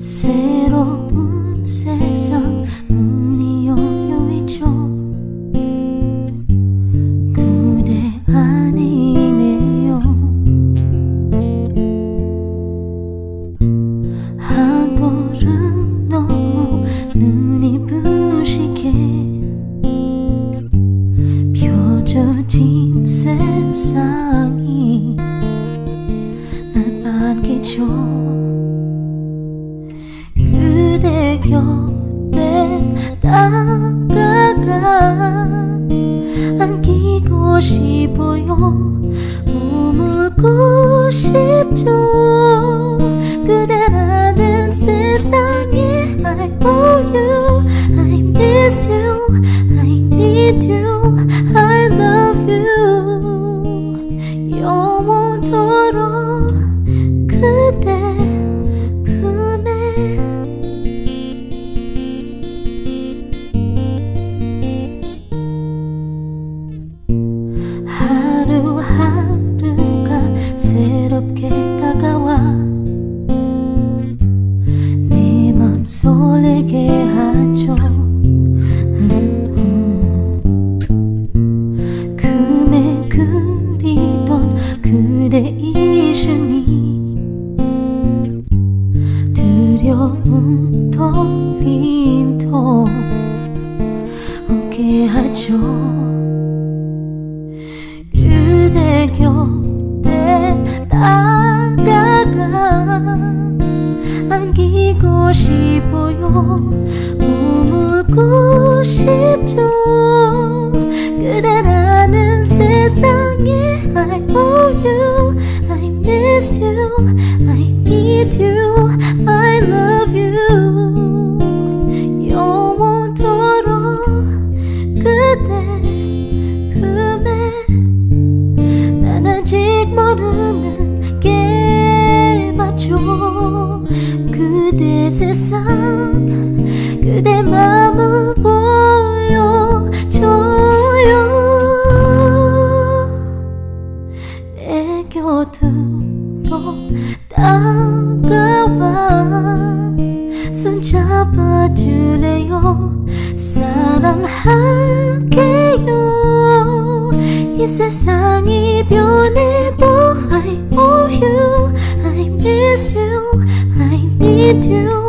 새로운 세상 문이 열려있죠. 그대 아니네요 곁에 다가가 안기고 싶어요. 머물고 싶죠. 그대라는 세상에 I owe you. I miss you. I need you 두려운 떨림도 오게 하죠. 그대 곁에 다가가 안기고 싶어요. 머물고 싶죠. 그대라는 세상에 I owe you. I miss you. I need you 그대 품에 난 아직 모르는 게 맞죠 그대 세상 그대 마음을 보여줘요. 내 곁으로 다가와. 손 잡아줄래요? 사랑할게요 이 세상이 변해도 I owe you I miss you I need you I love you